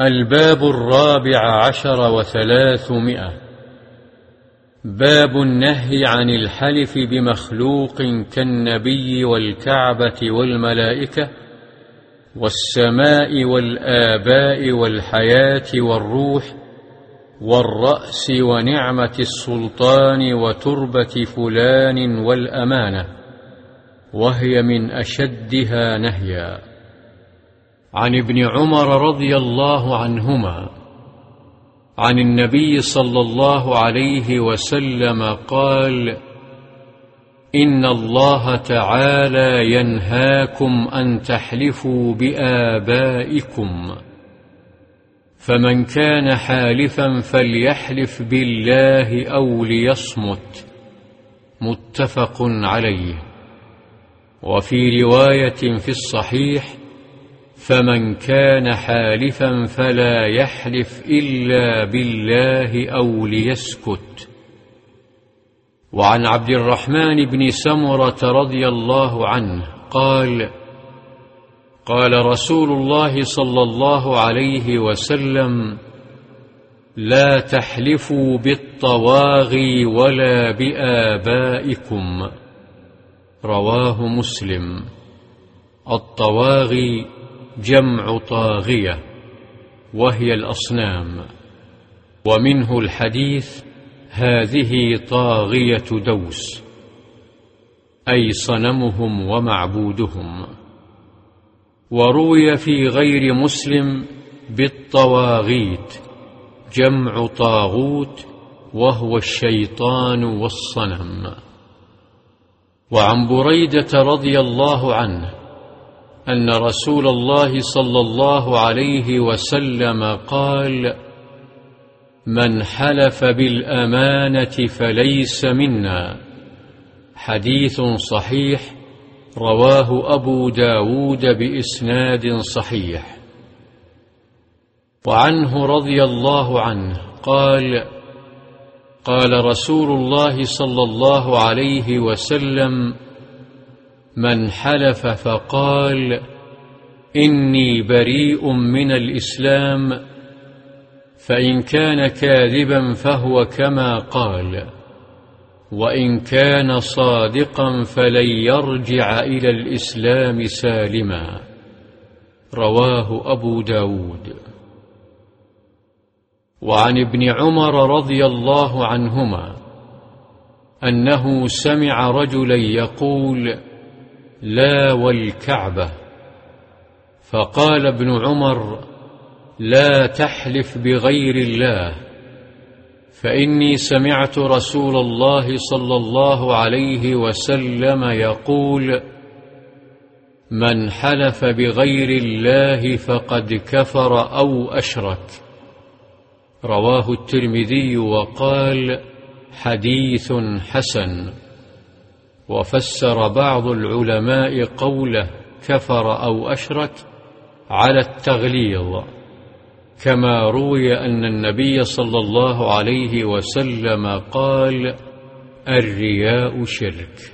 الباب الرابع عشر وثلاثمائة. باب النهي عن الحلف بمخلوق كالنبي والكعبة والملائكة والسماء والآباء والحياة والروح والرأس ونعمة السلطان وتربة فلان والأمانة وهي من أشدها نهيا. عن ابن عمر رضي الله عنهما عن النبي صلى الله عليه وسلم قال إن الله تعالى ينهاكم أن تحلفوا بآبائكم فمن كان حالفا فليحلف بالله أو ليصمت متفق عليه. وفي رواية في الصحيح فمن كان حالفا فلا يحلف إلا بالله أو ليسكت. وعن عبد الرحمن بن سمرة رضي الله عنه قال قال رسول الله صلى الله عليه وسلم لا تحلفوا بالطواغي ولا بآبائكم. رواه مسلم. الطواغي جمع طاغية وهي الأصنام ومنه الحديث هذه طاغية دوس أي صنمهم ومعبودهم وروي في غير مسلم بالطواغيت جمع طاغوت وهو الشيطان والصنم. وعن بريدة رضي الله عنه أن رسول الله صلى الله عليه وسلم قال من حلف بالأمانة فليس منا. حديث صحيح رواه أبو داود بإسناد صحيح. وعنه رضي الله عنه قال قال رسول الله صلى الله عليه وسلم من حلف فقال إني بريء من الإسلام. فإن كان كاذبا فهو كما قال. وإن كان صادقا فلن يرجع إلى الإسلام سالما. رواه أبو داود. وعن ابن عمر رضي الله عنهما أنه سمع رجلا يقول لا والكعبة. فقال ابن عمر لا تحلف بغير الله فإني سمعت رسول الله صلى الله عليه وسلم يقول من حلف بغير الله فقد كفر أو أشرك. رواه الترمذي وقال حديث حسن. وفسر بعض العلماء قوله كفر أو أشرك على التغليظ كما روي أن النبي صلى الله عليه وسلم قال الرياء شرك.